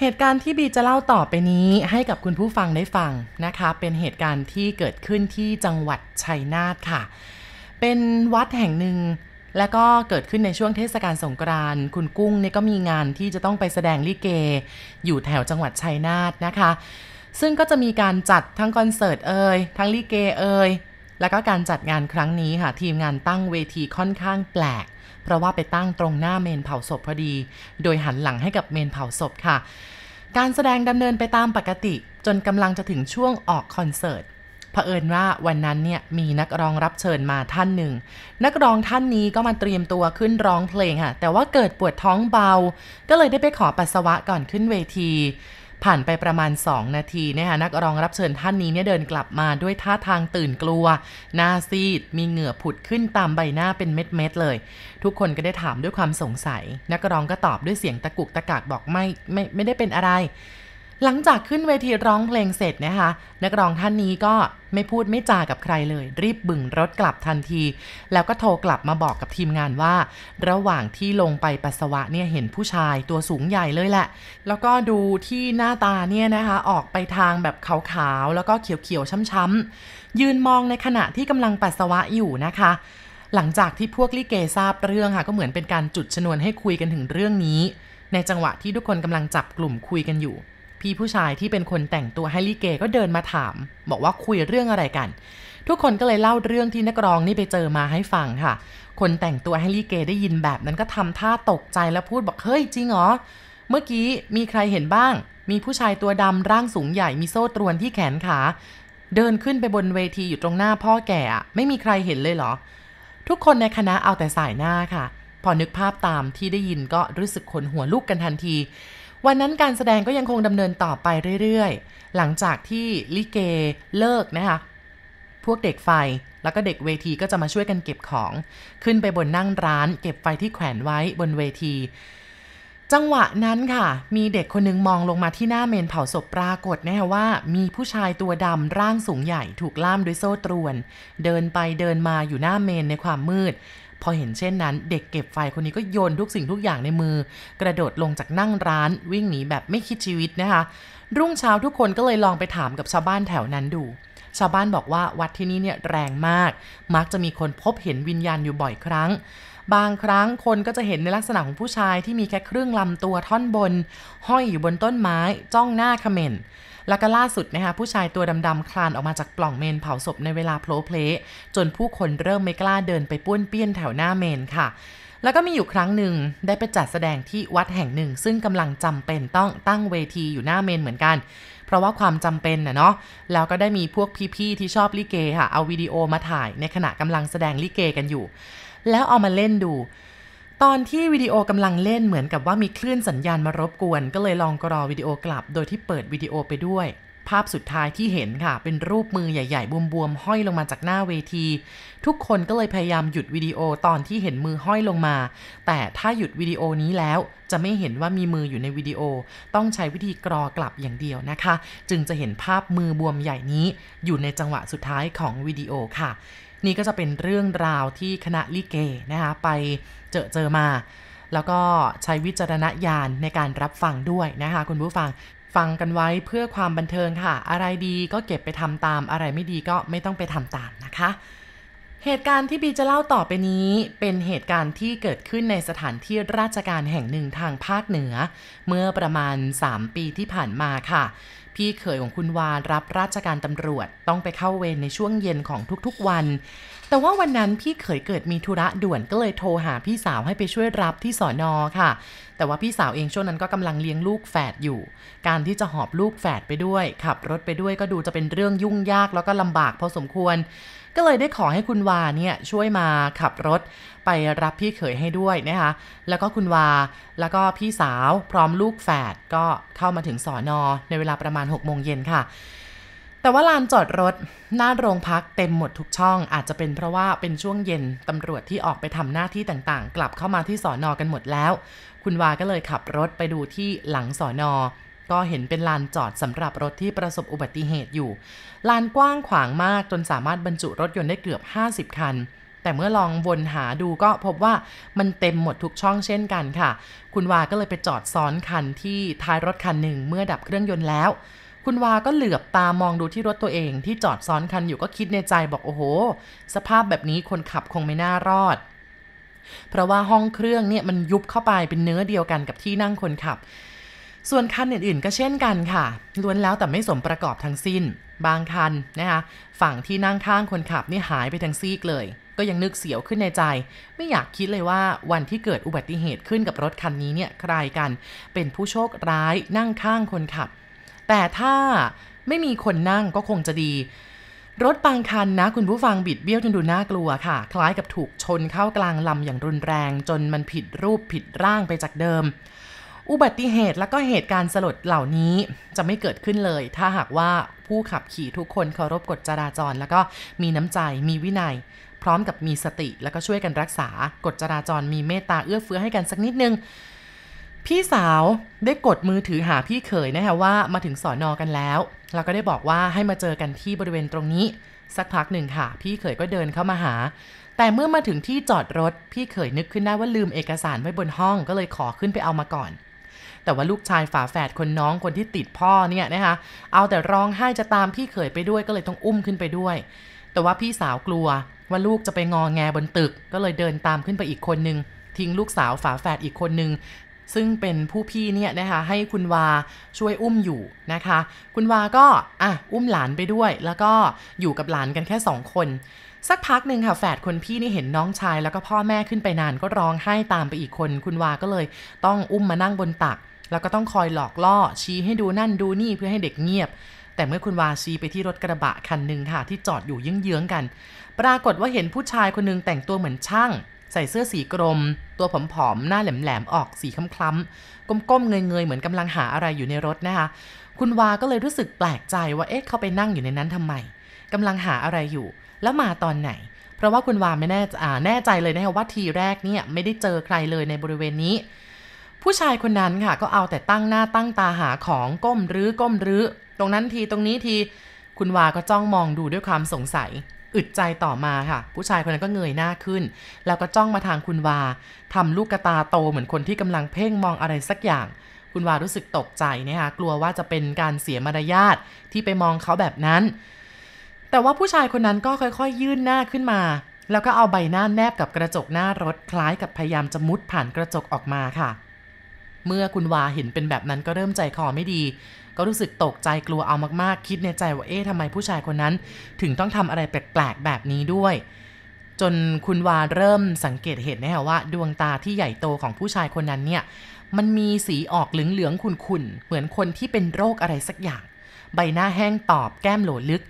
เหตุการณ์ที่บีจะเล่าต่อไปนี้ให้กับคุณผู้ฟังได้ฟังนะคะ เป็นเหตุการณ์ที่เกิดขึ้นที่จังหวัดชัยนาทค่ะ เป็นวัดแห่งหนึ่งแล้วก็เกิดขึ้นในช่วงเทศกาลสงกรานต์คุณกุ้งเนี่ยก็มีงานที่จะต้องไปแสดงลิเก อยู่แถวจังหวัดชัยนาทนะคะ ซึ่งก็จะมีการจัดทั้งคอนเสิร์ตเอ่ยทั้งลิเกเอ่ยแล้วก็การจัดงานครั้งนี้ค่ะ ทีมงานตั้งเวทีค่อนข้างแปลก เพราะว่าไปตั้งตรงหน้าเมนเผาศพพอดี โดยหันหลังให้กับเมนเผาศพค่ะ การแสดงดำเนินไปตามปกติจนกำลังจะถึงช่วงออกคอนเสิร์ตเผอิญว่าวันนั้นเนี่ยมีนักร้องรับเชิญมาท่านหนึ่ง นักร้องท่านนี้ก็มาเตรียมตัวขึ้นร้องเพลงค่ะ แต่ว่าเกิดปวดท้องเบา ก็เลยได้ไปขอปัสสาวะก่อนขึ้นเวที ผ่านไปประมาณ 2 นาทีนะคะนักร้องรับเชิญท่านนี้เนี่ยเดินกลับมาด้วยท่าทางตื่นกลัว หน้าซีด มีเหงื่อผุดขึ้นตามใบหน้าเป็นเม็ดๆเลย ทุกคนก็ได้ถามด้วยความสงสัย นักร้องก็ตอบด้วยเสียงตะกุกตะกากบอกไม่ไม่ไม่ได้เป็นอะไร หลังจากขึ้นเวทีร้องเพลงเสร็จนะคะ นักร้องท่านนี้ก็ไม่พูดไม่จากับใครเลย รีบบึ่งรถกลับทันที แล้วก็โทรกลับมาบอกกับทีมงานว่า ระหว่างที่ลงไปปัสสาวะเนี่ยเห็นผู้ชายตัวสูงใหญ่เลยแหละ แล้วก็ดูที่หน้าตาเนี่ยนะคะออกไปทางแบบขาวๆ แล้วก็เขียวๆ ช้ำๆ ยืนมองในขณะที่กำลังปัสสาวะอยู่นะคะหลังจากที่พวกลิเกทราบเรื่องค่ะก็เหมือนเป็นการจุดชนวนให้คุยกันถึงเรื่องนี้ ในจังหวะที่ทุกคนกำลังจับกลุ่มคุยกันอยู่ พี่ผู้ชายที่เป็นคนแต่งตัวให้ลิเกก็เดินมาถาม บอกว่าคุยเรื่องอะไรกัน ทุกคนก็เลยเล่าเรื่องที่นักร้องนี่ไปเจอมาให้ฟังค่ะ คนแต่งตัวให้ลิเกได้ยินแบบนั้นก็ทำท่าตกใจแล้วพูดบอกเฮ้ยจริงเหรอเมื่อกี้มีใครเห็นบ้าง มีผู้ชายตัวดำร่างสูงใหญ่มีโซ่ตรวนที่แขนขา เดินขึ้นไปบนเวทีอยู่ตรงหน้าพ่อแก่ไม่มีใครเห็นเลยเหรอ ทุกคนในคณะเอาแต่สายหน้าค่ะ พอนึกภาพตามที่ได้ยินก็รู้สึกขนหัวลุกกันทันที วันนั้นการแสดงก็ยังคงดำเนินต่อไปเรื่อยๆ หลังจากที่ลิเกเลิกนะคะ พวกเด็กไฟแล้วก็เด็กเวทีก็จะมาช่วยกันเก็บของ ขึ้นไปบนนั่งร้าน เก็บไฟที่แขวนไว้บนเวที จังหวะนั้นค่ะ มีเด็กคนหนึงมองลงมาที่หน้าเมนเผาศพปรากฏแนะคะว่า มีผู้ชายตัวดำร่างสูงใหญ่ถูกล่ามด้วยโซ่ตรวน เดินไปเดินมาอยู่หน้าเมนในความมืด พอเห็นเช่นนั้น เด็กเก็บไฟคนนี้ก็โยนทุกสิ่งทุกอย่างในมือ กระโดดลงจากนั่งร้านวิ่งหนีแบบไม่คิดชีวิตนะคะ รุ่งเช้าทุกคนก็เลยลองไปถามกับชาวบ้านแถวนั้นดู ชาวบ้านบอกว่าวัดที่นี่เนี่ยแรงมาก มักจะมีคนพบเห็นวิญญาณอยู่บ่อยครั้ง บางครั้งคนก็จะเห็นในลักษณะของผู้ชายที่มีแค่ครึ่งลำตัวท่อนบน ห้อยอยู่บนต้นไม้ จ้องหน้าเขม่น แล้วก็ล่าสุดนะคะผู้ชายตัวดำๆคลานออกมาจากปล่องเมนเผาศพในเวลาโผล่เพลจนผู้คนเริ่มไม่กล้าเดินไปป้วนเปี้ยนแถวหน้าเมนค่ะแล้วก็มีอยู่ครั้งหนึ่งได้ไปจัดแสดงที่วัดแห่งหนึ่ง ซึ่งกำลังจำเป็นต้องตั้งเวทีอยู่หน้าเมนเหมือนกัน เพราะว่าความจำเป็นนะเนาะแล้วก็ได้มีพวกพี่ๆที่ชอบลิเกค่ะ เอาวิดีโอมาถ่ายในขณะกำลังแสดงลิเกกันอยู่ แล้วเอามาเล่นดู ตอนที่วิดีโอกำลังเล่นเหมือนกับว่ามีคลื่นสัญญาณมารบกวน ก็เลยลองกรอวิดีโอกลับ โดยที่เปิดวิดีโอไปด้วย ภาพสุดท้ายที่เห็นค่ะ เป็นรูปมือใหญ่ ๆ บวมๆห้อยลงมาจากหน้าเวที ทุกคนก็เลยพยายามหยุดวิดีโอตอนที่เห็นมือห้อยลงมา แต่ถ้าหยุดวิดีโอนี้แล้วจะไม่เห็นว่ามีมืออยู่ในวิดีโอ ต้องใช้วิธีกรอกลับอย่างเดียวนะคะ จึงจะเห็นภาพมือบวมใหญ่นี้ อยู่ในจังหวะสุดท้ายของวิดีโอค่ะ นี่ก็จะเป็นเรื่องราวที่คณะลิเกนะคะไปเจอเจอมา แล้วก็ใช้วิจารณญาณในการรับฟังด้วยนะคะคุณผู้ฟังฟังกันไว้เพื่อความบันเทิงค่ะ อะไรดีก็เก็บไปทำตาม อะไรไม่ดีก็ไม่ต้องไปทำตามนะคะ เหตุการณ์ที่บีจะเล่าต่อไปนี้เป็นเหตุการณ์ที่เกิดขึ้นในสถานที่ราชการแห่งหนึ่งทางภาคเหนือ เมื่อประมาณ 3 ปีที่ผ่านมาค่ะ พี่เขยของคุณวารับราชการตำรวจต้องไปเข้าเวรในช่วงเย็นของทุกๆวัน แต่ว่าวันนั้นพี่เขยเกิดมีธุระด่วนก็เลยโทรหาพี่สาวให้ไปช่วยรับที่สอนอค่ะ แต่ว่าพี่สาวเองช่วงนั้นก็กำลังเลี้ยงลูกแฝดอยู่ การที่จะหอบลูกแฝดไปด้วย ขับรถไปด้วยก็ดูจะเป็นเรื่องยุ่งยากแล้วก็ลำบากพอสมควร ก็เลยได้ขอให้คุณวาเนี่ยช่วยมาขับรถไปรับพี่เขยให้ด้วยนะคะแล้วก็คุณวาแล้วก็พี่สาวพร้อมลูกแฝดก็เข้ามาถึงสอนอในเวลาประมาณ6โมงเย็นค่ะแต่ว่าลานจอดรถหน้าโรงพักเต็มหมดทุกช่อง อาจจะเป็นเพราะว่าเป็นช่วงเย็นตำรวจที่ออกไปทำหน้าที่ต่างๆ กลับเข้ามาที่สอนอกันหมดแล้ว คุณวาก็เลยขับรถไปดูที่หลังสอนอ ก็เห็นเป็นลานจอดสำหรับรถที่ประสบอุบัติเหตุอยู่ ลานกว้างขวางมากจนสามารถบรรจุรถยนต์ได้เกือบ 50 คัน แต่เมื่อลองวนหาดูก็พบว่ามันเต็มหมดทุกช่องเช่นกันค่ะ คุณวาก็เลยไปจอดซ้อนคันที่ท้ายรถคันหนึ่งเมื่อดับเครื่องยนต์แล้ว คุณวาก็เหลือบตามองดูที่รถตัวเองที่จอดซ้อนคันอยู่ก็คิดในใจบอกโอ้โห สภาพแบบนี้คนขับคงไม่น่ารอดเพราะว่าห้องเครื่องเนี่ยมันยุบเข้าไปเป็นเนื้อเดียวกันกับที่นั่งคนขับ ส่วนคันอื่นๆก็เช่นกันค่ะล้วนแล้วแต่ไม่สมประกอบทั้งสิ้น บางคันนะคะฝั่งที่นั่งข้างคนขับนี่หายไปทั้งซีกเลย ก็ยังนึกเสียวขึ้นในใจ ไม่อยากคิดเลยว่าวันที่เกิดอุบัติเหตุขึ้นกับรถคันนี้เนี่ยใครกัน เป็นผู้โชคร้ายนั่งข้างคนขับ แต่ถ้าไม่มีคนนั่งก็คงจะดีรถบางคันนะคุณผู้ฟังบิดเบี้ยวจนดูน่ากลัวค่ะ คล้ายกับถูกชนเข้ากลางลำอย่างรุนแรง จนมันผิดรูปผิดร่างไปจากเดิม อุบัติเหตุและก็เหตุการณ์สลดเหล่านี้จะไม่เกิดขึ้นเลย ถ้าหากว่าผู้ขับขี่ทุกคนเคารพกฎจราจร แล้วก็มีน้ำใจมีวินัย พร้อมกับมีสติแล้วก็ช่วยกันรักษากฎจราจรมีเมตตาเอื้อเฟื้อให้กันสักนิดนึงพี่สาวได้กดมือถือหาพี่เขยนะคะว่ามาถึงสอนอกันแล้วแล้วก็ได้บอกว่าให้มาเจอกันที่บริเวณตรงนี้ สักพักหนึ่งค่ะ พี่เขยก็เดินเข้ามาหา แต่เมื่อมาถึงที่จอดรถ พี่เขยนึกขึ้นได้ว่าลืมเอกสารไว้บนห้องก็เลยขอขึ้นไปเอามาก่อน แต่ว่าลูกชายฝาแฝดคนน้องคนที่ติดพ่อเนี่ยนะคะเอาแต่ร้องไห้จะตามพี่เขยไปด้วยก็เลยต้องอุ้มขึ้นไปด้วย แต่ว่าพี่สาวกลัวว่าลูกจะไปงอแงบนตึก ก็เลยเดินตามขึ้นไปอีกคนนึง ทิ้งลูกสาวฝาแฝดอีกคนนึงซึ่งเป็นผู้พี่เนี่ยนะคะให้คุณวาช่วยอุ้มอยู่นะคะ คุณวาก็อะอุ้มหลานไปด้วย แล้วก็อยู่กับหลานกันแค่สองคน สักพักหนึ่งค่ะแฝดคนพี่นี่เห็นน้องชายแล้วก็พ่อแม่ขึ้นไปนานก็ร้องไห้ตามไปอีกคน คุณวาก็เลยต้องอุ้มมานั่งบนตัก แล้วก็ต้องคอยหลอกล่อชี้ให้ดูนั่นดูนี่เพื่อให้เด็กเงียบ แต่เมื่อคุณวาชี้ไปที่รถกระบะคันหนึ่งค่ะ ที่จอดอยู่เยื้องๆกัน ปรากฏว่าเห็นผู้ชายคนนึงแต่งตัวเหมือนช่าง ใส่เสื้อสีกรม ตัวผอมๆหน้าแหลมๆออกสีคล้ำๆก้มๆเงยๆเหมือนกำลังหาอะไรอยู่ในรถนะคะ คุณวาก็เลยรู้สึกแปลกใจว่าเอ๊ะเขาไปนั่งอยู่ในนั้นทำไมกำลังหาอะไรอยู่ แล้วมาตอนไหนเพราะว่าคุณวาไม่แน่แน่ใจเลยนะคะว่าทีแรกเนี่ยไม่ได้เจอใครเลยในบริเวณนี้ ผู้ชายคนนั้นค่ะก็เอาแต่ตั้งหน้าตั้งตาหาของก้มรื้อก้มรื้อ ตรงนั้นทีตรงนี้ทีคุณวาก็จ้องมองดูด้วยความสงสัย อึดใจต่อมาค่ะ ผู้ชายคนนั้นก็เงยหน้าขึ้น แล้วก็จ้องมาทางคุณวาทำลูกกระตาโตเหมือนคนที่กำลังเพ่งมองอะไรสักอย่าง คุณวารู้สึกตกใจนะคะกลัวว่าจะเป็นการเสียมารยาทที่ไปมองเขาแบบนั้น แต่ว่าผู้ชายคนนั้นก็ค่อยๆยื่นหน้าขึ้นมา แล้วก็เอาใบหน้าแนบกับกระจกหน้ารถคล้ายกับพยายามจะมุดผ่านกระจกออกมาค่ะ เมื่อคุณวาเห็นเป็นแบบนั้นก็เริ่มใจคอไม่ดี ก็รู้สึกตกใจกลัวเอามากๆ คิดในใจว่าเอ๊ะทำไมผู้ชายคนนั้น ถึงต้องทำอะไรแปลกๆแบบนี้ด้วย จนคุณวาเริ่มสังเกตเห็นนะคะว่า ดวงตาที่ใหญ่โตของผู้ชายคนนั้นเนี่ยมันมีสีออกเหลืองๆขุ่นๆเหมือนคนที่เป็นโรคอะไรสักอย่าง ใบหน้าแห้งตอบแก้มโหลลึก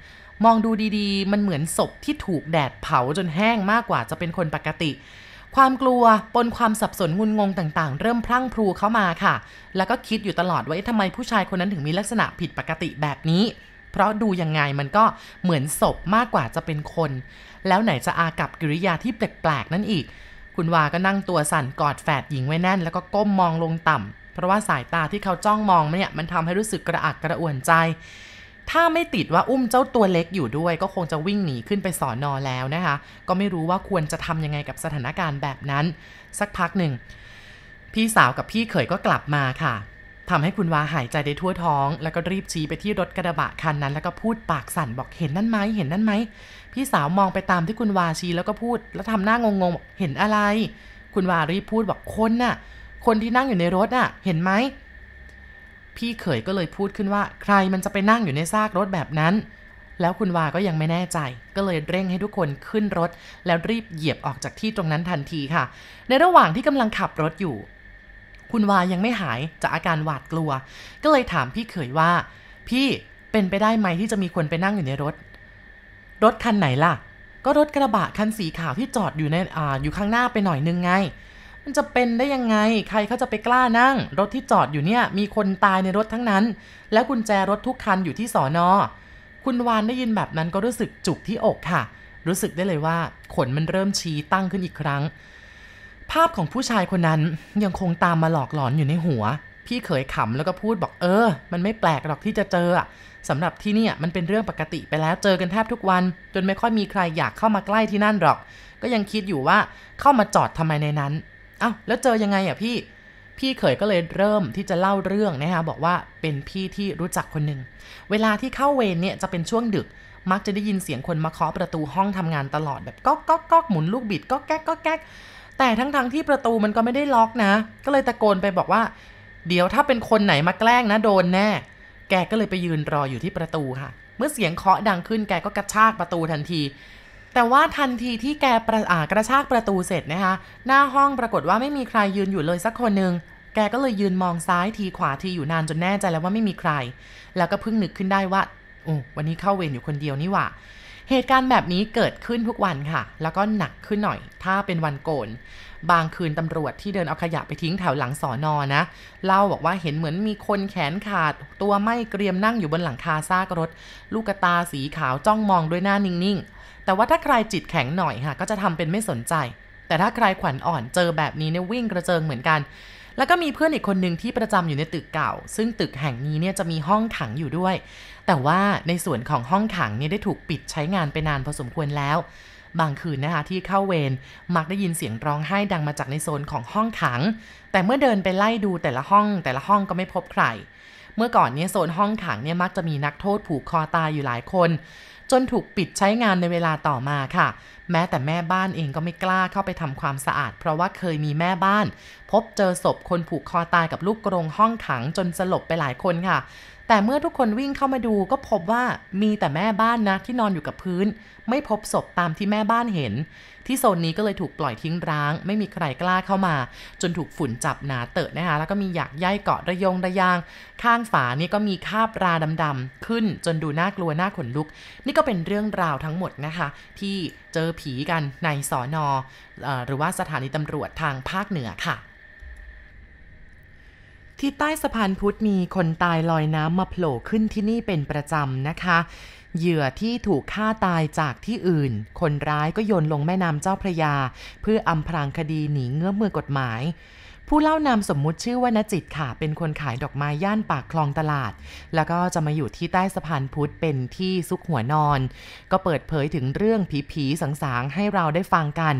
มองดูดีๆ มันเหมือนศพที่ถูกแดดเผาจนแห้งมากกว่าจะเป็นคนปกติ ความกลัวปนความสับสนงุนงงต่างๆ เริ่มพลั่งพลูเข้ามาค่ะ แล้วก็คิดอยู่ตลอดว่าทำไมผู้ชายคนนั้นถึงมีลักษณะผิดปกติแบบนี้ เพราะดูยังไงมันก็เหมือนศพมากกว่าจะเป็นคน แล้วไหนจะอากับกิริยาที่แปลกๆนั่นอีก คุณวาก็นั่งตัวสั่นกอดแฝดหญิงไว้แน่น แล้วก็ก้มมองลงต่ำเพราะว่าสายตาที่เขาจ้องมองเนี่ยมันทำให้รู้สึกกระอักกระอ่วนใจ ถ้าไม่ติดว่าอุ้มเจ้าตัวเล็กอยู่ด้วย ก็คงจะวิ่งหนีขึ้นไปสอนอแล้วนะคะ ก็ไม่รู้ว่าควรจะทำยังไงกับสถานการณ์แบบนั้น สักพักหนึ่ง พี่สาวกับพี่เขยก็กลับมาค่ะทำให้คุณวาหายใจได้ทั่วท้อง แล้วก็รีบชี้ไปที่รถกระบะคันนั้น แล้วก็พูดปากสั่นบอกเห็นนั่นไหมเห็นนั่นไหมพี่สาวมองไปตามที่คุณวาชี้แล้วก็พูด แล้วทำหน้างงๆเห็นอะไร คุณวารีบพูดบอกคนน่ะ คนที่นั่งอยู่ในรถน่ะ เห็นไหม พี่เขยก็เลยพูดขึ้นว่า ใครมันจะไปนั่งอยู่ในซากรถแบบนั้น แล้วคุณวาก็ยังไม่แน่ใจ ก็เลยเร่งให้ทุกคนขึ้นรถ แล้วรีบเหยียบออกจากที่ตรงนั้นทันทีค่ะ ในระหว่างที่กำลังขับรถอยู่ คุณวายังไม่หายจากอาการหวาดกลัว ก็เลยถามพี่เขยว่า พี่เป็นไปได้ไหมที่จะมีคนไปนั่งอยู่ในรถ รถคันไหนล่ะ ก็รถกระบะคันสีขาวที่จอดอยู่ในอ่าอยู่ข้างหน้าไปหน่อยนึงไง มันจะเป็นได้ยังไง ใครเขาจะไปกล้านั่ง รถที่จอดอยู่เนี่ย มีคนตายในรถทั้งนั้น และกุญแจรถทุกคันอยู่ที่สอนอ คุณวานได้ยินแบบนั้นก็รู้สึกจุกที่อกค่ะ รู้สึกได้เลยว่า ขนมันเริ่มชี้ตั้งขึ้นอีกครั้ง ภาพของผู้ชายคนนั้นยังคงตามมาหลอกหลอนอยู่ในหัว พี่เขยขำแล้วก็พูดบอกเออ มันไม่แปลกหรอกที่จะเจอสำหรับที่นี่มันเป็นเรื่องปกติไปแล้วเจอกันแทบทุกวัน จนไม่ค่อยมีใครอยากเข้ามาใกล้ที่นั่นหรอก ก็ยังคิดอยู่ว่าเข้ามาจอดทำไมในนั้น อา้าวแล้วเจอยังไงอะพี่ พี่เขยก็เลยเริ่มที่จะเล่าเรื่องนะคะบอกว่าเป็นพี่ที่รู้จักคนหนึ่ง เวลาที่เข้าเวรเนี่ยจะเป็นช่วงดึก มักจะได้ยินเสียงคนมาเคาะประตูห้องทำงานตลอดแบบก๊อกก๊อกก๊อกหมุนลูกบิดก๊อกแก๊กก๊อกแก๊กแต่ทั้งๆทที่ประตูมันก็ไม่ได้ล็อกนะ ก็เลยตะโกนไปบอกว่า เดี๋ยวถ้าเป็นคนไหนมาแกล้งนะโดนแน่ แกก็เลยไปยืนรออยู่ที่ประตูค่ะ เมื่อเสียงเคาะดังขึ้นแกก็กระชากประตูทันที แต่ว่าทันทีที่แกประกระชากประตูเสร็จนะคะ หน้าห้องปรากฏว่าไม่มีใครยืนอยู่เลยสักคนหนึ่งแกก็เลยยืนมองซ้ายทีขวาทีอยู่นานจนแน่ใจแล้วว่าไม่มีใคร แล้วก็เพิ่งนึกขึ้นได้ว่าโอ้วันนี้เข้าเวรอยู่คนเดียวนี่หว่า เหตุการณ์แบบนี้เกิดขึ้นทุกวันค่ะ แล้วก็หนักขึ้นหน่อย ถ้าเป็นวันโกน บางคืนตำรวจที่เดินเอาขยะไปทิ้งแถวหลังสอนอนะ เล่าบอกว่าเห็นเหมือนมีคนแขนขาด ตัวไม่เกรียมนั่งอยู่บนหลังคาซากรถ ลูกตาสีขาวจ้องมองด้วยหน้านิ่งๆ แต่ว่าถ้าใครจิตแข็งหน่อยค่ะ ก็จะทำเป็นไม่สนใจ แต่ถ้าใครขวัญอ่อนเจอแบบนี้เนี่ยวิ่งกระเจิงเหมือนกัน แล้วก็มีเพื่อนอีกคนหนึ่งที่ประจำอยู่ในตึกเก่า ซึ่งตึกแห่งนี้เนี่ยจะมีห้องขังอยู่ด้วย แต่ว่าในส่วนของห้องขังเนี่ยได้ถูกปิดใช้งานไปนานพอสมควรแล้ว บางคืนนะคะที่เข้าเวรมักได้ยินเสียงร้องไห้ดังมาจากในโซนของห้องขัง แต่เมื่อเดินไปไล่ดูแต่ละห้องแต่ละห้องก็ไม่พบใคร เมื่อก่อนเนี่ยโซนห้องขังเนี่ยมักจะมีนักโทษผูกคอตายอยู่หลายคน จนถูกปิดใช้งานในเวลาต่อมาค่ะ แม้แต่แม่บ้านเองก็ไม่กล้าเข้าไปทำความสะอาด เพราะว่าเคยมีแม่บ้าน พบเจอศพคนผูกคอตายกับลูกกรงห้องขังจนสลบไปหลายคนค่ะ แต่เมื่อทุกคนวิ่งเข้ามาดูก็พบว่ามีแต่แม่บ้านนะที่นอนอยู่กับพื้น ไม่พบศพตามที่แม่บ้านเห็น ที่โซนนี้ก็เลยถูกปล่อยทิ้งร้าง ไม่มีใครกล้าเข้ามา จนถูกฝุ่นจับหนาเตอะนะคะแล้วก็มีหยักใยเกาะระยงระยาง ข้างฝานี่ก็มีคาบราดำๆขึ้นจนดูน่ากลัวน่าขนลุก นี่ก็เป็นเรื่องราวทั้งหมดนะคะ ที่เจอผีกันในสอนอหรือว่าสถานีตำรวจทางภาคเหนือค่ะ ที่ใต้สะพานพุทธมีคนตายลอยน้ำมาโผล่ขึ้นที่นี่เป็นประจำนะคะ เหยื่อที่ถูกฆ่าตายจากที่อื่น คนร้ายก็โยนลงแม่น้ำเจ้าพระยา เพื่ออำพรางคดีหนีเงื้อมือกฎหมาย ผู้เล่านามสมมุติชื่อว่านจิตค่ะ เป็นคนขายดอกไม้ย่านปากคลองตลาด แล้วก็จะมาอยู่ที่ใต้สะพานพุทธเป็นที่ซุกหัวนอน ก็เปิดเผยถึงเรื่องผีๆสังๆให้เราได้ฟังกัน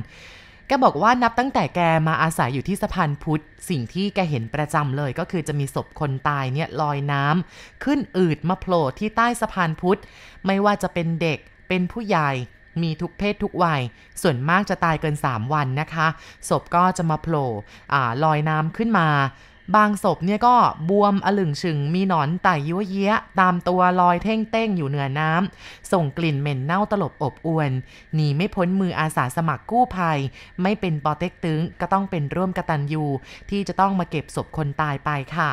แกบอกว่านับตั้งแต่แกมาอาศัยอยู่ที่สะพานพุทธ สิ่งที่แกเห็นประจำเลยก็คือจะมีศพคนตายเนี่ยลอยน้ำขึ้นอืดมาโผล่ที่ใต้สะพานพุทธ ไม่ว่าจะเป็นเด็กเป็นผู้ใหญ่มีทุกเพศทุกวัย ส่วนมากจะตายเกิน 3 วันนะคะ ศพก็จะมาโผล่ลอยน้ำขึ้นมา บางศพเนี่ยก็บวมอลึงชึงมีหนอนไต่ยั่วเยี้ยตามตัวลอยเท่งเต้งอยู่เหนือน้ำ ส่งกลิ่นเหม็นเน่าตลบอบอวน หนีไม่พ้นมืออาสาสมัครกู้ภัย ไม่เป็นปอเต็กตึงก็ต้องเป็นร่วมกตันยูที่จะต้องมาเก็บศพคนตายไปค่ะ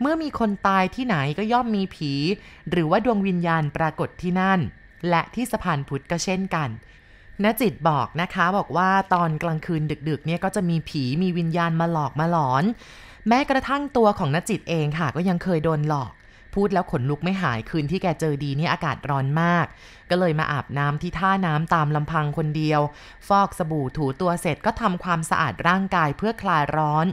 เมื่อมีคนตายที่ไหนก็ย่อมมีผี หรือว่าดวงวิญญาณปรากฏที่นั่น และที่สะพานพุทธก็เช่นกันนจิตบอกนะคะบอกว่าตอนกลางคืนดึกๆเนี่ยก็จะมีผีมีวิญญาณมาหลอกมาหลอน แม้กระทั่งตัวของนจิตเองค่ะ ก็ยังเคยโดนหลอก พูดแล้วขนลุกไม่หายคืนที่แกเจอดีนี่อากาศร้อนมาก ก็เลยมาอาบน้ำที่ท่าน้ำตามลำพังคนเดียว ฟอกสบู่ถูตัวเสร็จก็ทำความสะอาดร่างกายเพื่อคลายร้อน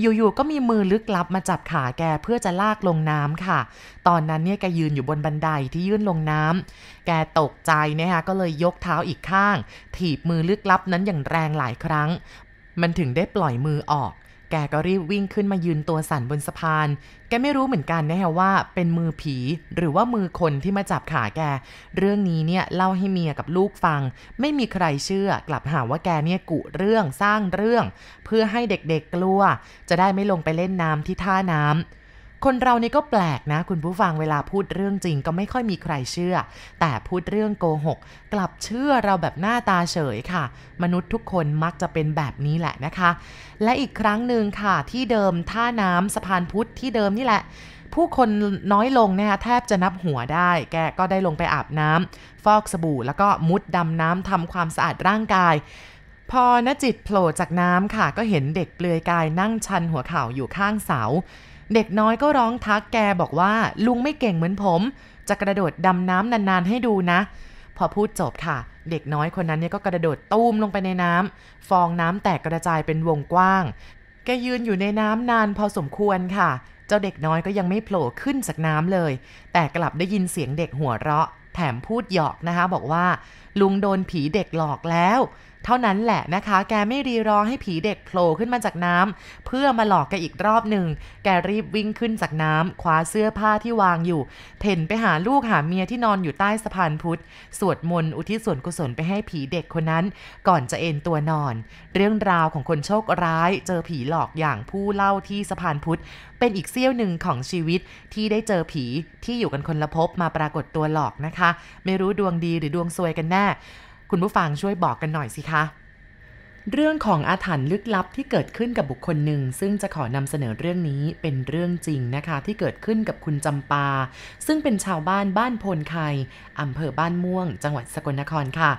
อยู่ๆ ก็มีมือลึกลับมาจับขาแกเพื่อจะลากลงน้ำค่ะ ตอนนั้นเนี่ยแกยืนอยู่บนบันไดที่ยื่นลงน้ำแกตกใจนะคะก็เลยยกเท้าอีกข้าง ถีบมือลึกลับนั้นอย่างแรงหลายครั้ง มันถึงได้ปล่อยมือออก แกก็รีบวิ่งขึ้นมายืนตัวสั่นบนสะพาน แกไม่รู้เหมือนกันนะฮะว่าเป็นมือผีหรือว่ามือคนที่มาจับขาแก เรื่องนี้เนี่ยเล่าให้เมียกับลูกฟัง ไม่มีใครเชื่อกลับหาว่าแกเนี่ยกุเรื่องสร้างเรื่อง เพื่อให้เด็กๆกลัว จะได้ไม่ลงไปเล่นน้ำที่ท่าน้ำ คนเรานี่ก็แปลกนะ คุณผู้ฟังเวลาพูดเรื่องจริงก็ไม่ค่อยมีใครเชื่อ แต่พูดเรื่องโกหก กลับเชื่อเราแบบหน้าตาเฉยค่ะ มนุษย์ทุกคนมักจะเป็นแบบนี้แหละนะคะ และอีกครั้งหนึ่งค่ะ ที่เดิมท่าน้ำสะพานพุทธที่เดิมนี่แหละผู้คนน้อยลงนะคะแทบจะนับหัวได้ แกก็ได้ลงไปอาบน้ำฟอกสบู่ แล้วก็มุดดำน้ำทำความสะอาดร่างกาย พอนจิตโผล่จากน้ำค่ะ ก็เห็นเด็กเปลือยกายนั่งชันหัวเข่าอยู่ข้างเสา เด็กน้อยก็ร้องทักแกบอกว่าลุงไม่เก่งเหมือนผม จะกระโดดดำน้ำนานๆให้ดูนะ พอพูดจบค่ะ เด็กน้อยคนนั้นเนี่ยก็กระโดดตูมลงไปในน้ำฟองน้ำแตกกระจายเป็นวงกว้าง แกยืนอยู่ในน้ำนานพอสมควรค่ะ เจ้าเด็กน้อยก็ยังไม่โผล่ขึ้นจากน้ำเลย แต่กลับได้ยินเสียงเด็กหัวเราะ แถมพูดหยอกนะคะ บอกว่า ลุงโดนผีเด็กหลอกแล้ว เท่านั้นแหละนะคะ แกไม่รีรอให้ผีเด็กโผล่ขึ้นมาจากน้ำเพื่อมาหลอกแกอีกรอบหนึ่ง แกรีบวิ่งขึ้นจากน้ำคว้าเสื้อผ้าที่วางอยู่เพ่นไปหาลูกหาเมียที่นอนอยู่ใต้สะพานพุทธ สวดมนต์อุทิศส่วนกุศลไปให้ผีเด็กคนนั้น ก่อนจะเอนตัวนอน เรื่องราวของคนโชคร้าย เจอผีหลอกอย่างผู้เล่าที่สะพานพุทธ เป็นอีกเสี้ยวหนึ่งของชีวิตที่ได้เจอผีที่อยู่กันคนละภพมาปรากฏตัวหลอกนะคะ ไม่รู้ดวงดีหรือดวงซวยกันแน่ คุณผู้ฟังช่วยบอกกันหน่อยสิคะ เรื่องของอาถรรพ์ลึกลับที่เกิดขึ้นกับบุคคลหนึ่ง ซึ่งจะขอนำเสนอเรื่องนี้เป็นเรื่องจริงนะคะ ที่เกิดขึ้นกับคุณจำปา ซึ่งเป็นชาวบ้านบ้านโพนไคอำเภอบ้านม่วง จังหวัดสกลนครค่ะ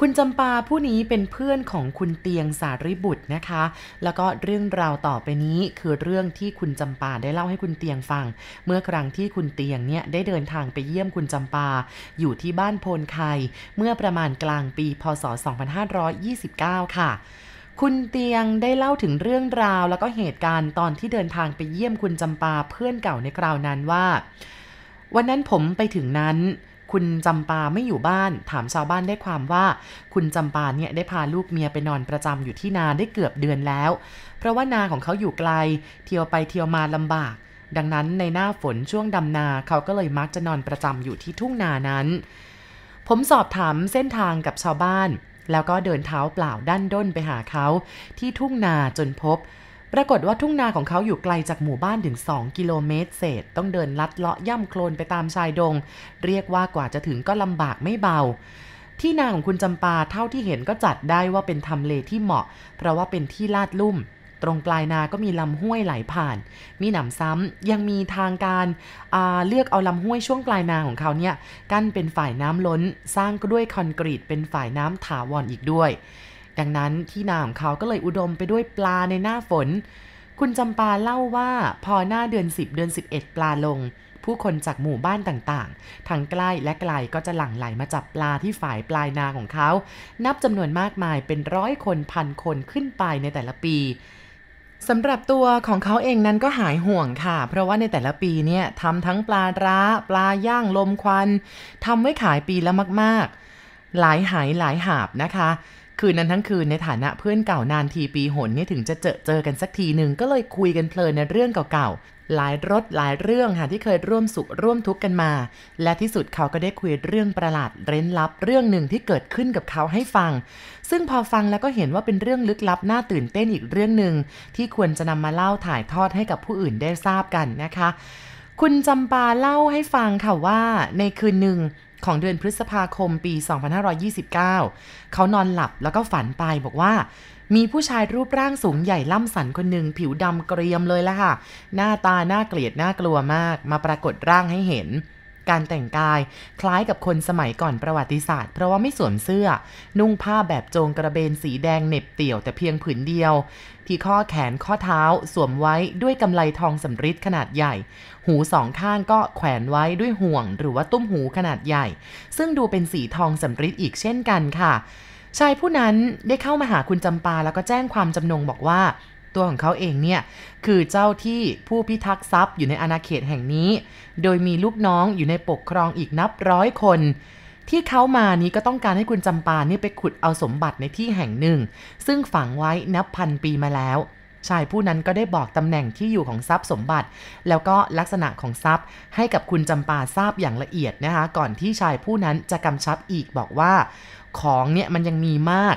คุณจำปาผู้นี้เป็นเพื่อนของคุณเตียงสาริบุตรนะคะ แล้วก็เรื่องราวต่อไปนี้คือเรื่องที่คุณจำปาได้เล่าให้คุณเตียงฟัง เมื่อครั้งที่คุณเตียงเนี่ยได้เดินทางไปเยี่ยมคุณจำปา อยู่ที่บ้านโพนไคเมื่อประมาณกลางปี พศ 2529 ค่ะคุณเตียงได้เล่าถึงเรื่องราวแล้วก็เหตุการณ์ตอนที่เดินทางไปเยี่ยมคุณจำปาเพื่อนเก่าในคราวนั้นว่า วันนั้นผมไปถึงนั้น คุณจำปาไม่อยู่บ้าน ถามชาวบ้านได้ความว่า คุณจำปาเนี่ยได้พาลูกเมียไปนอนประจำอยู่ที่นาได้เกือบเดือนแล้ว เพราะว่านาของเขาอยู่ไกล เที่ยวไปเที่ยวมาลำบาก ดังนั้นในหน้าฝนช่วงดำนาเขาก็เลยมักจะนอนประจำอยู่ที่ทุ่งนานั้น ผมสอบถามเส้นทางกับชาวบ้าน แล้วก็เดินเท้าเปล่าด้านด้นไปหาเขาที่ทุ่งนาจนพบ ปรากฏว่าทุ่งนาของเขาอยู่ไกลจากหมู่บ้านถึง 2 กิโลเมตรเศษ ต้องเดินลัดเลาะย่ำโคลนไปตามชายดง เรียกว่ากว่าจะถึงก็ลำบากไม่เบา ที่นาของคุณจำปาเท่าที่เห็นก็จัดได้ว่าเป็นทำเลที่เหมาะ เพราะว่าเป็นที่ลาดลุ่ม ตรงปลายนาก็มีลำห้วยไหลผ่าน มีหนำซ้ำยังมีทางการเลือกเอาลำห้วยช่วงปลายนาของเขาเนี่ยกั้นเป็นฝ่ายน้ำล้น สร้างก็ด้วยคอนกรีตเป็นฝ่ายน้ำถาวรออีกด้วย ดังนั้นที่นาของเขาก็เลยอุดมไปด้วยปลาในหน้าฝน คุณจำปาเล่าว่าพอหน้าเดือน 10 เดือน 11 ปลาลง ผู้คนจากหมู่บ้านต่างๆ ทั้งใกล้และไกลก็จะหลั่งไหลมาจับปลาที่ฝ่ายปลายนาของเขา นับจำนวนมากมายเป็นร้อยคนพันคนขึ้นไปในแต่ละปีสำหรับตัวของเขาเองนั้นก็หายห่วงค่ะ เพราะว่าในแต่ละปีเนี่ยทำทั้งปลาร้า ปลาย่างลมควันทำไว้ขายปีละมาก ๆ หลายหายหลายหาบนะคะ คืนนั้นทั้งคืนในฐานะเพื่อนเก่านานทีปีหนนี่ถึงจะเจอเจอกันสักทีหนึ่งก็เลยคุยกันเพลินในเรื่องเก่าๆ หลายรถหลายเรื่องค่ะที่เคยร่วมสุขร่วมทุกข์กันมา และที่สุดเขาก็ได้คุยเรื่องประหลาดเร้นลับเรื่องหนึ่งที่เกิดขึ้นกับเขาให้ฟัง ซึ่งพอฟังแล้วก็เห็นว่าเป็นเรื่องลึกลับน่าตื่นเต้นอีกเรื่องหนึ่งที่ควรจะนำมาเล่าถ่ายทอดให้กับผู้อื่นได้ทราบกันนะคะ คุณจำปาเล่าให้ฟังค่ะว่าในคืนหนึ่ง ของเดือนพฤษภาคมปี 2529 เขานอนหลับแล้วก็ฝันไปบอกว่า มีผู้ชายรูปร่างสูงใหญ่ล่ำสันคนหนึ่งผิวดำเกรียมเลยละค่ะ หน้าตาน่าเกลียดน่ากลัวมาก มาปรากฏร่างให้เห็น การแต่งกาย คล้ายกับคนสมัยก่อนประวัติศาสตร์ เพราะว่าไม่สวมเสื้อ นุ่งผ้าแบบโจงกระเบนสีแดงเหน็บเตี่ยวแต่เพียงผืนเดียว ที่ข้อแขนข้อเท้าสวมไว้ด้วยกำไลทองสำริดขนาดใหญ่ หูสองข้างก็แขวนไว้ด้วยห่วง หรือว่าตุ้มหูขนาดใหญ่ ซึ่งดูเป็นสีทองสำริดอีกเช่นกันค่ะชายผู้นั้นได้เข้ามาหาคุณจำปาแล้วก็แจ้งความจำนงบอกว่า ตัวของเขาเองเนี่ย คือเจ้าที่ผู้พิทักษ์ทรัพย์อยู่ในอาณาเขตแห่งนี้ โดยมีลูกน้องอยู่ในปกครองอีกนับร้อยคน ที่เขามานี้ก็ต้องการให้คุณจำปานี่ไปขุดเอาสมบัติในที่แห่งหนึ่ง ซึ่งฝังไว้นับพันปีมาแล้วชายผู้นั้นก็ได้บอกตำแหน่งที่อยู่ของทรัพย์สมบัติ แล้วก็ลักษณะของทรัพย์ ให้กับคุณจำปาทราบอย่างละเอียดนะคะ ก่อนที่ชายผู้นั้นจะกำชับอีกบอกว่า ของเนี่ยมันยังมีมาก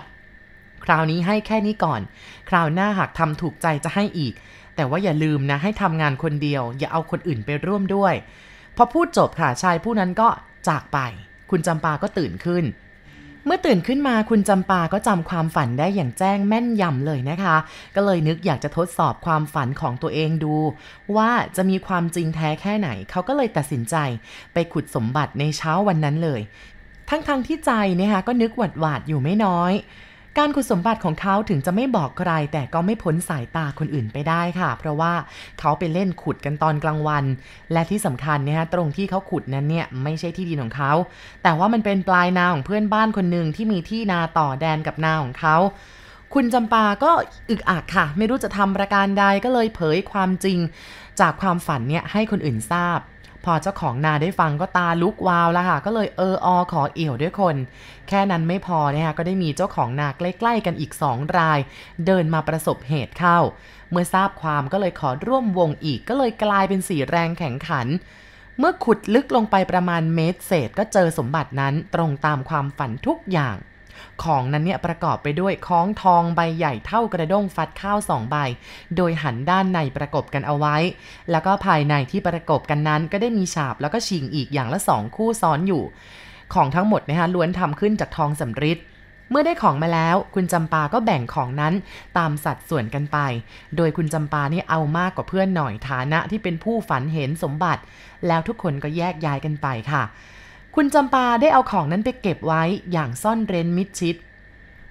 คราวนี้ให้แค่นี้ก่อน คราวหน้าหากทำถูกใจจะให้อีก แต่ว่าอย่าลืมนะให้ทำงานคนเดียว อย่าเอาคนอื่นไปร่วมด้วย พอพูดจบค่ะชายผู้นั้นก็จากไป คุณจำปาก็ตื่นขึ้น เมื่อตื่นขึ้นมาคุณจำปาก็จำความฝันได้อย่างแจ้งแม่นยำเลยนะคะ ก็เลยนึกอยากจะทดสอบความฝันของตัวเองดู ว่าจะมีความจริงแท้แค่ไหน เขาก็เลยตัดสินใจ ไปขุดสมบัติในเช้าวันนั้นเลย ทั้งๆทที่ใจนะคะก็นึกหวาดหวาดอยู่ไม่น้อย การขุดสมบัติของเขาถึงจะไม่บอกใคร แต่ก็ไม่พ้นสายตาคนอื่นไปได้ค่ะ เพราะว่าเขาไปเล่นขุดกันตอนกลางวัน และที่สำคัญเนี่ยฮะตรงที่เขาขุดนั้นเนี่ยไม่ใช่ที่ดินของเขา แต่ว่ามันเป็นปลายนาของเพื่อนบ้านคนหนึ่งที่มีที่นาต่อแดนกับนาของเขาคุณจำปาก็อึกอักค่ะ ไม่รู้จะทำประการใดก็เลยเผยความจริง จากความฝันเนี่ยให้คนอื่นทราบ พอเจ้าของนาได้ฟังก็ตาลุกวาวแล้วค่ะ ก็เลยเอออขอเอี่ยวด้วยคน แค่นั้นไม่พอนี่ยก็ได้มีเจ้าของนาใกล้ๆกันอีกสองราย เดินมาประสบเหตุเข้า เมื่อทราบความก็เลยขอร่วมวงอีกก็เลยกลายเป็นสีแรงแข็งขัน เมื่อขุดลึกลงไปประมาณเมตรเศษก็เจอสมบัตินั้นตรงตามความฝันทุกอย่าง ของนั้นเนี่ยประกอบไปด้วยคล้องทองใบใหญ่เท่ากระด้งฟัดข้าวสองใบ โดยหันด้านในประกบกันเอาไว้ แล้วก็ภายในที่ประกบกันนั้นก็ได้มีฉาบแล้วก็ชิงอีกอย่างละสองคู่ซ้อนอยู่ ของทั้งหมดนะคะล้วนทำขึ้นจากทองสำริดเมื่อได้ของมาแล้ว คุณจำปาก็แบ่งของนั้นตามสัดส่วนกันไป โดยคุณจำปานี่เอามากกว่าเพื่อนหน่อยฐานะที่เป็นผู้ฝันเห็นสมบัติ แล้วทุกคนก็แยกย้ายกันไปค่ะ คุณจำปาได้เอาของนั้นไปเก็บไว้อย่างซ่อนเร้นมิดชิด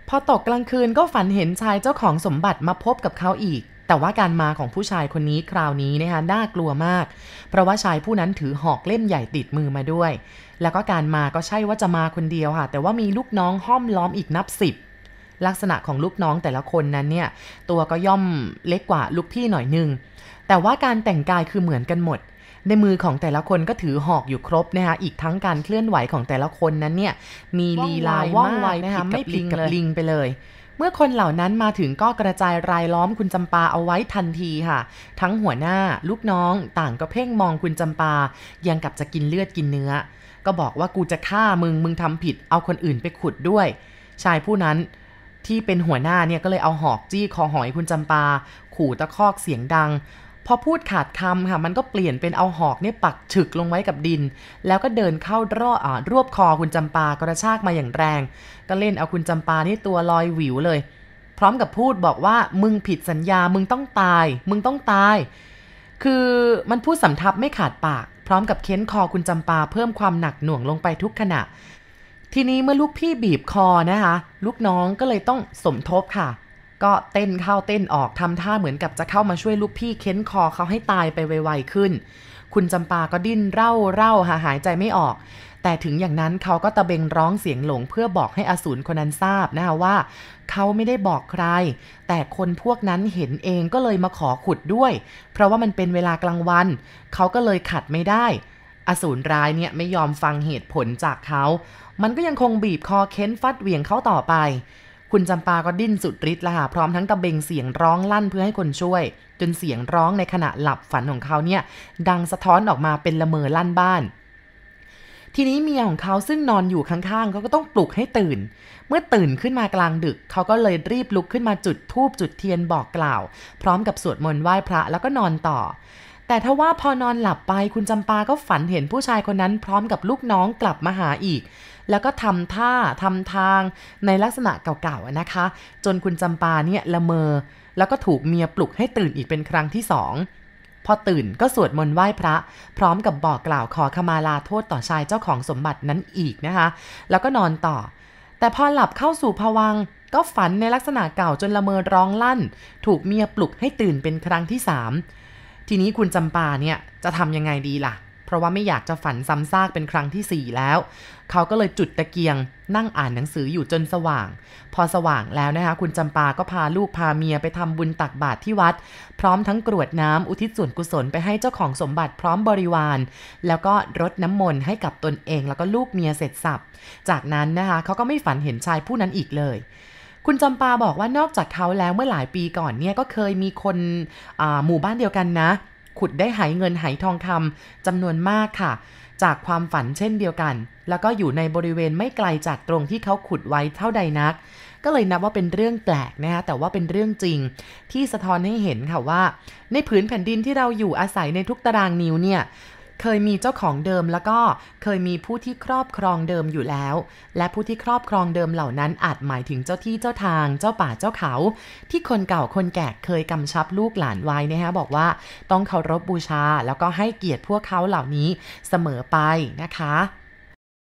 พอตกกลางคืนก็ฝันเห็นชายเจ้าของสมบัติมาพบกับเขาอีก แต่ว่าการมาของผู้ชายคนนี้คราวนี้นะคะน่ากลัวมาก เพราะว่าชายผู้นั้นถือหอกเล่มใหญ่ติดมือมาด้วย แล้วก็การมาก็ใช่ว่าจะมาคนเดียวค่ะ แต่ว่ามีลูกน้องห้อมล้อมอีกนับสิบลักษณะของลูกน้องแต่ละคนนั้นเนี่ยตัวก็ย่อมเล็กกว่าลูกพี่หน่อยนึงแต่ว่าการแต่งกายคือเหมือนกันหมด ในมือของแต่ละคนก็ถือหอกอยู่ครบนะคะอีกทั้งการเคลื่อนไหวของแต่ละคนนั้นเนี่ยมีลีลาว่องไวนะคะไม่ผิดกับลิงไปเลยเมื่อคนเหล่านั้นมาถึงก็กระจายรายล้อมคุณจำปาเอาไว้ทันทีค่ะ ทั้งหัวหน้าลูกน้องต่างก็เพ่งมองคุณจำปา ยังกับจะกินเลือดกินเนื้อ ก็บอกว่ากูจะฆ่ามึงมึงทำผิด เอาคนอื่นไปขุดด้วย ชายผู้นั้นที่เป็นหัวหน้าเนี่ยก็เลยเอาหอกจี้คอหอยคุณจำปา ขู่ตะคอกเสียงดัง พอพูดขาดคำค่ะมันก็เปลี่ยนเป็นเอาหอกเนี่ยปักฉึกลงไว้กับดิน แล้วก็เดินเข้ารออ่ารวบคอคุณจำปากระชากมาอย่างแรง ก็เล่นเอาคุณจำปานี่ตัวลอยหวิวเลย พร้อมกับพูดบอกว่ามึงผิดสัญญามึงต้องตาย มึงต้องตาย คือมันพูดสำทับไม่ขาดปาก พร้อมกับเค้นคอคุณจำปาเพิ่มความหนักหน่วงลงไปทุกขณะ ทีนี้เมื่อลูกพี่บีบคอนะคะ ลูกน้องก็เลยต้องสมทบค่ะ ก็เต้นเข้าเต้นออกทำท่าเหมือนกับจะเข้ามาช่วยลูกพี่เค้นคอเขาให้ตายไปไวๆขึ้น คุณจำปาก็ดิ้นเร่าเร่าหาหายใจไม่ออก แต่ถึงอย่างนั้นเขาก็ตะเบงร้องเสียงหลงเพื่อบอกให้อสูรคนนั้นทราบนะคะว่า เขาไม่ได้บอกใคร แต่คนพวกนั้นเห็นเองก็เลยมาขอขุดด้วย เพราะว่ามันเป็นเวลากลางวัน เขาก็เลยขัดไม่ได้ อสูรร้ายเนี่ยไม่ยอมฟังเหตุผลจากเขา มันก็ยังคงบีบคอเค้นฟัดเหวี่ยงเขาต่อไป คุณจำปาก็ดิ้นสุดฤทธิ์ละค่ะพร้อมทั้งตะเบงเสียงร้องลั่นเพื่อให้คนช่วย จนเสียงร้องในขณะหลับฝันของเขาเนี่ย ดังสะท้อนออกมาเป็นละเมอลั่นบ้าน ทีนี้เมียของเขาซึ่งนอนอยู่ข้างๆเขาก็ต้องปลุกให้ตื่น เมื่อตื่นขึ้นมากลางดึก เขาก็เลยรีบลุกขึ้นมาจุดธูปจุดเทียนบอกกล่าว พร้อมกับสวดมนต์ไหว้พระแล้วก็นอนต่อ แต่ถ้าว่าพอนอนหลับไปคุณจำปาก็ฝันเห็นผู้ชายคนนั้นพร้อมกับลูกน้องกลับมาหาอีก แล้วก็ทำท่าทำทางในลักษณะเก่าๆนะคะ จนคุณจำปาเนี่ยละเมอ แล้วก็ถูกเมียปลุกให้ตื่นอีกเป็นครั้งที่สองพอตื่นก็สวดมนต์ไหว้พระ พร้อมกับบอกกล่าวขอขมาลาโทษต่อชายเจ้าของสมบัตินั้นอีกนะคะ แล้วก็นอนต่อ แต่พอหลับเข้าสู่ภวังก็ฝันในลักษณะเก่าจนละเมอร้องลั่น ถูกเมียปลุกให้ตื่นเป็นครั้งที่สาม ทีนี้คุณจำปาเนี่ยจะทำยังไงดีล่ะ เพราะว่าไม่อยากจะฝันซ้ำซากเป็นครั้งที่ 4 แล้ว เขาก็เลยจุดตะเกียง นั่งอ่านหนังสืออยู่จนสว่าง พอสว่างแล้วนะคะ คุณจำปาก็พาลูกพาเมียไปทำบุญตักบาตรที่วัด พร้อมทั้งกรวดน้ำอุทิศส่วนกุศลไปให้เจ้าของสมบัติพร้อมบริวาร แล้วก็รดน้ำมนต์ให้กับตนเองแล้วก็ลูกเมียเสร็จสับ จากนั้นนะคะเขาก็ไม่ฝันเห็นชายผู้นั้นอีกเลย คุณจำปาบอกว่านอกจากเขาแล้วเมื่อหลายปีก่อนเนี่ยก็เคยมีคนหมู่บ้านเดียวกันนะ ขุดได้หายเงินหายทองคำจำนวนมากค่ะ จากความฝันเช่นเดียวกัน แล้วก็อยู่ในบริเวณไม่ไกลจากตรงที่เขาขุดไว้เท่าใดนัก ก็เลยนับว่าเป็นเรื่องแปลกนะคะแต่ว่าเป็นเรื่องจริง ที่สะท้อนให้เห็นค่ะว่า ในผืนแผ่นดินที่เราอยู่อาศัยในทุกตารางนิ้วเนี่ย เคยมีเจ้าของเดิมแล้วก็เคยมีผู้ที่ครอบครองเดิมอยู่แล้ว และผู้ที่ครอบครองเดิมเหล่านั้นอาจหมายถึงเจ้าที่เจ้าทาง เจ้าป่าเจ้าเขา ที่คนเก่าคนแก่เคยกำชับลูกหลานไว้นะฮะบอกว่าต้องเคารพบบูชา แล้วก็ให้เกียรติพวกเขาเหล่านี้เสมอไปนะคะ